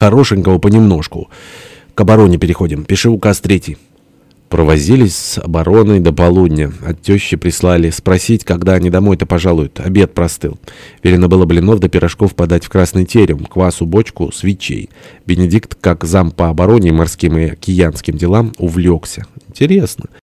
Хорошенького понемножку. К обороне переходим. Пиши указ третий. Провозились с обороной до полудня. От тещи прислали спросить, когда они домой-то пожалуют. Обед простыл. Велено было блинов до пирожков подать в красный терем, квасу бочку, свечей. Бенедикт, как зам по обороне, морским и океанским делам, увлекся. Интересно.